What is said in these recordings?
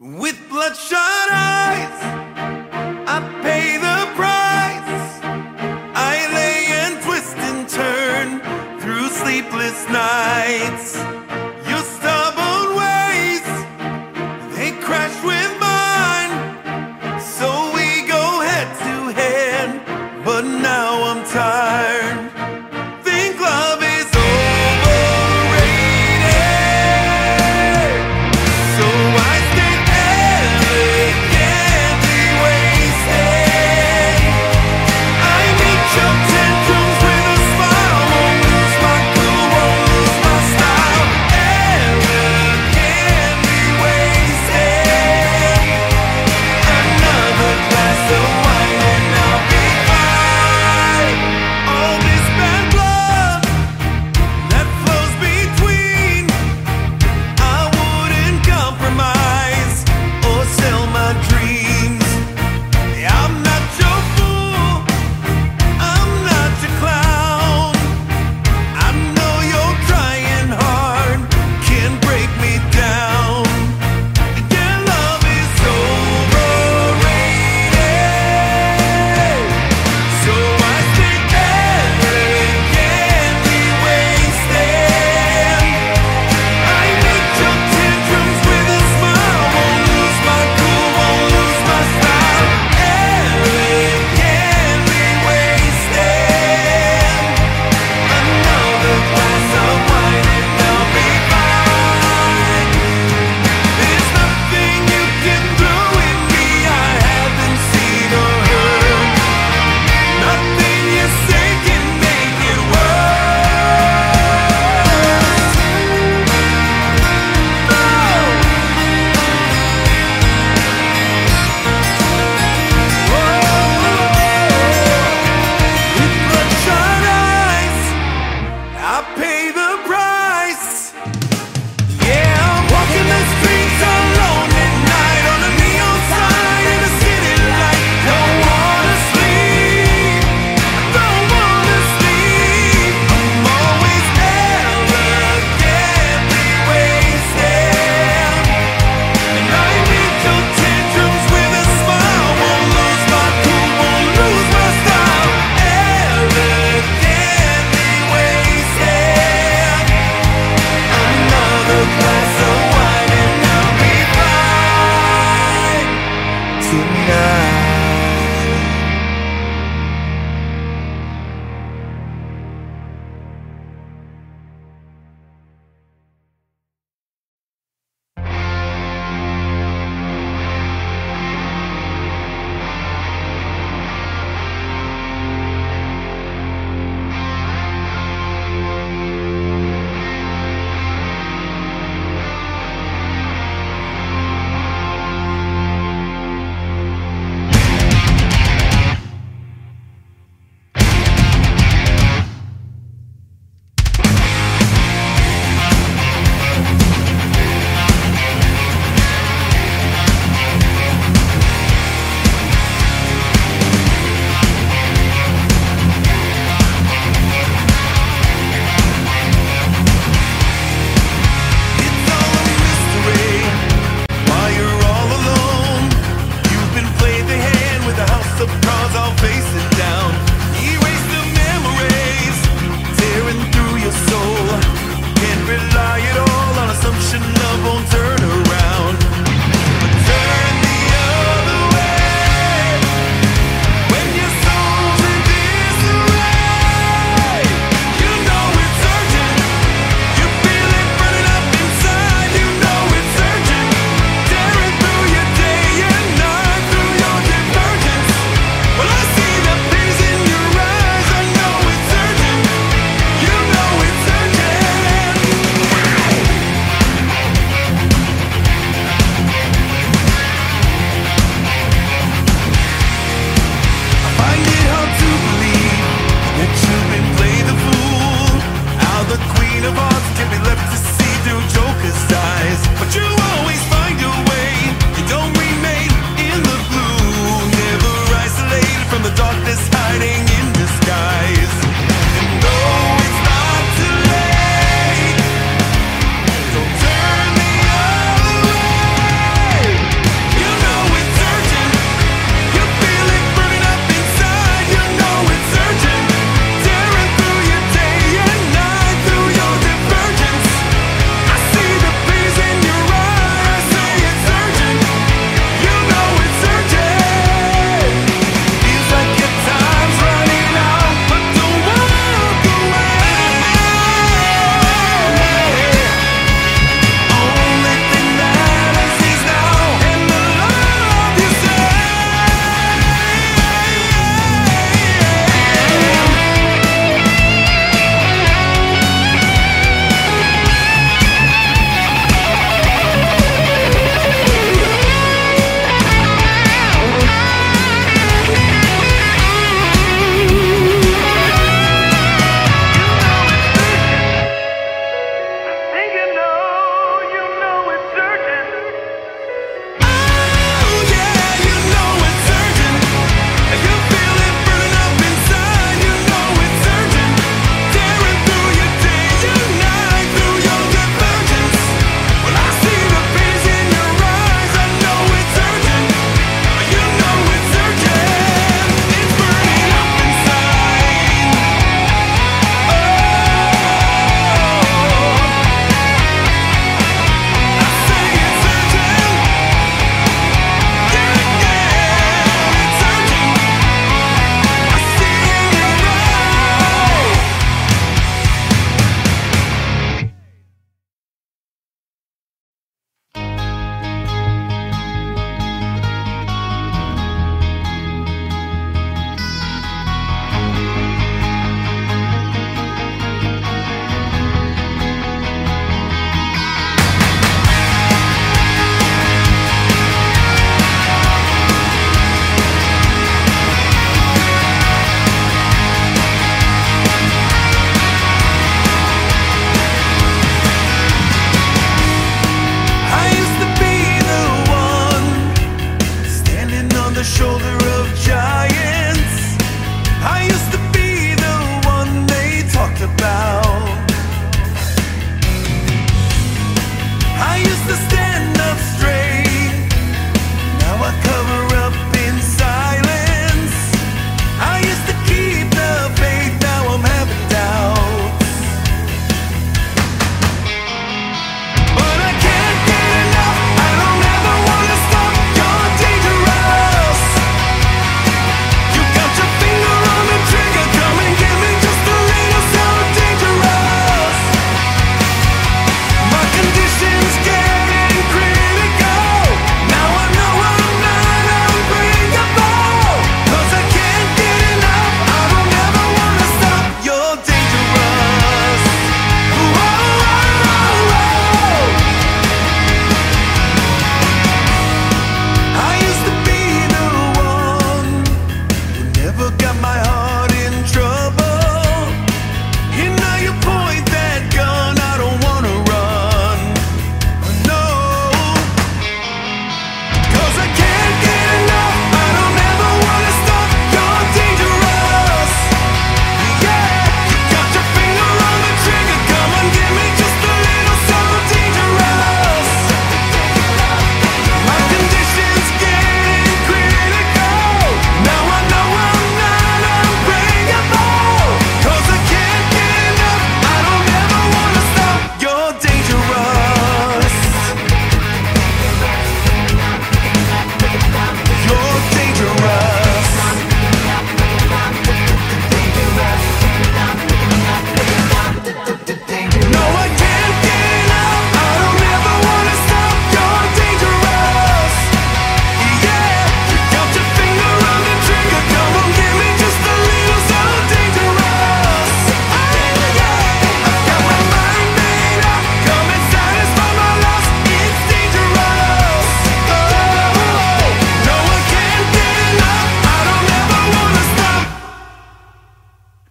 With bloodshot eyes,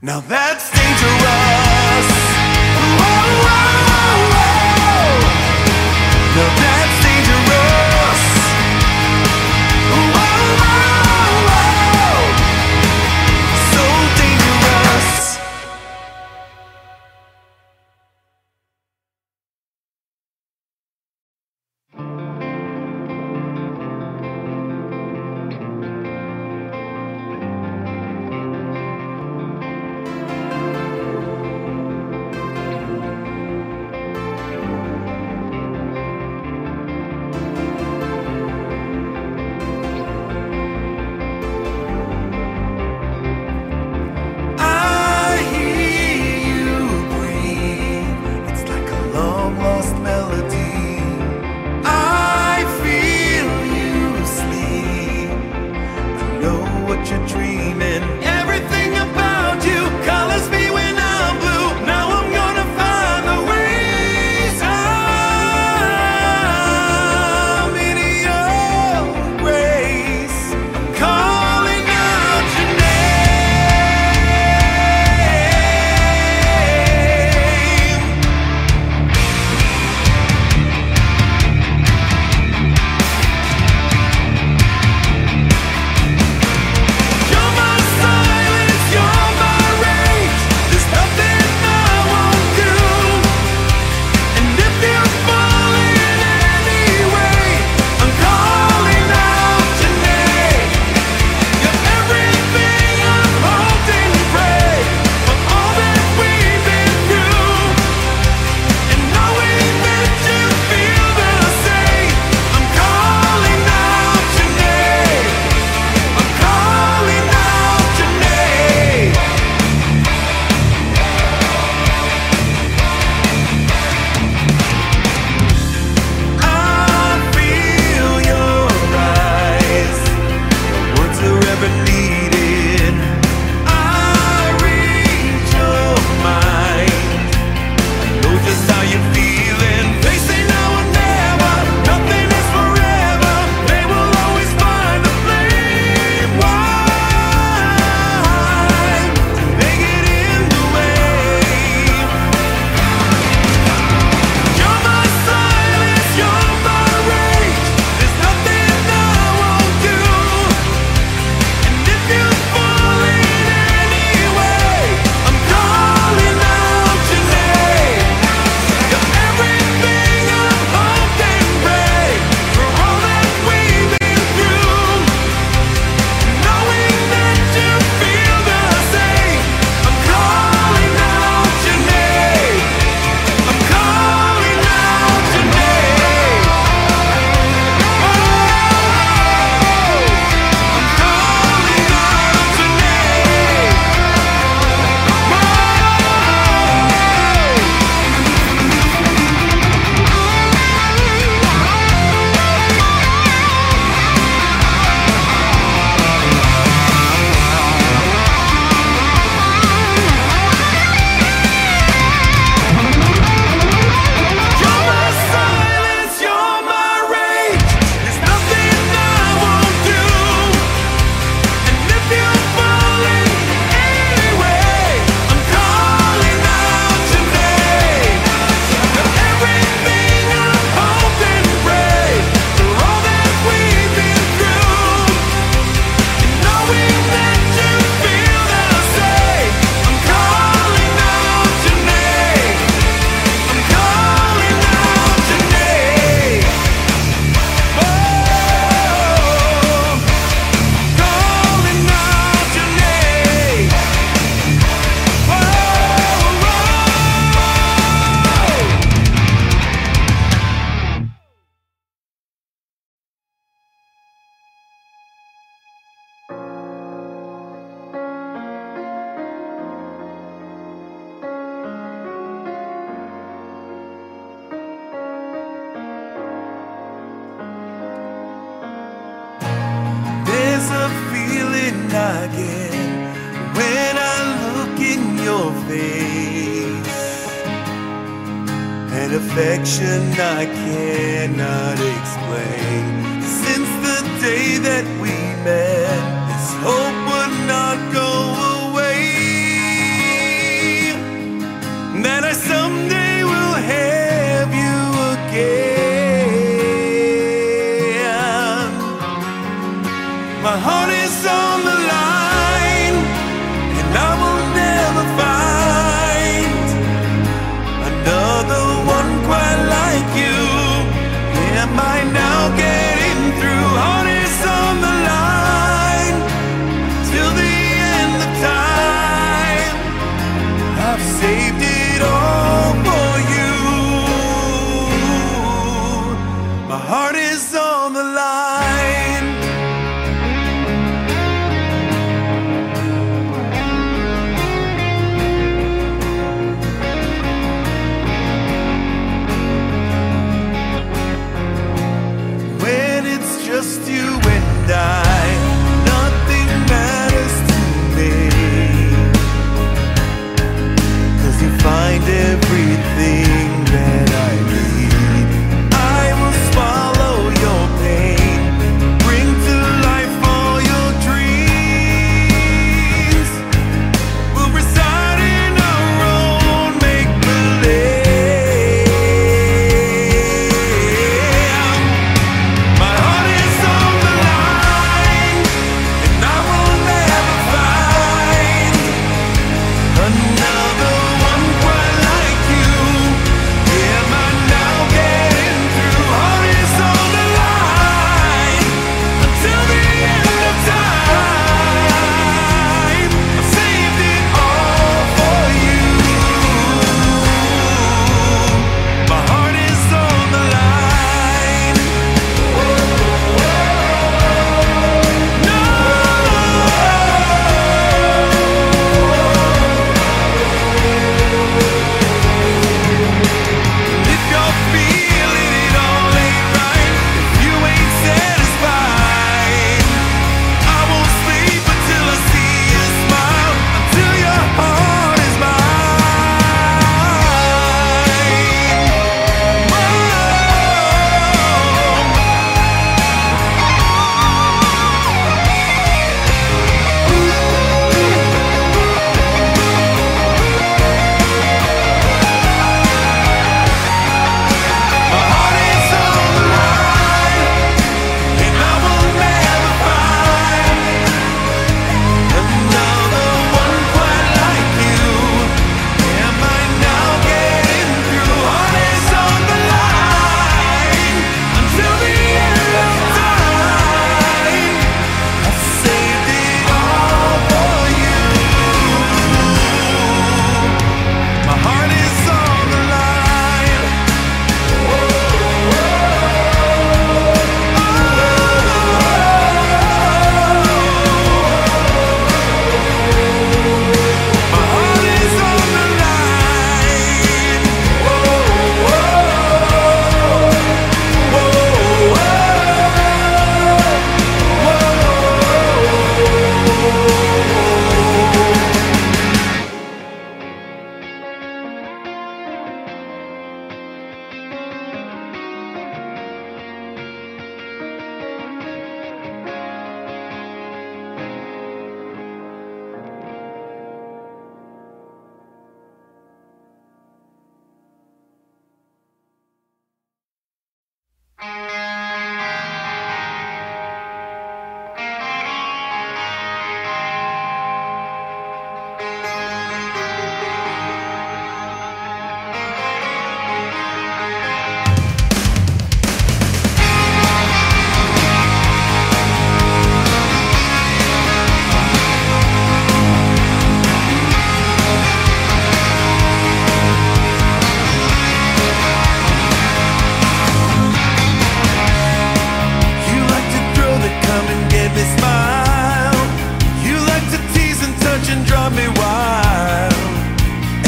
Now that's the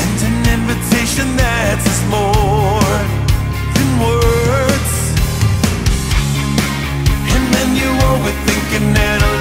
And an invitation that is more than words. And then you overthinking and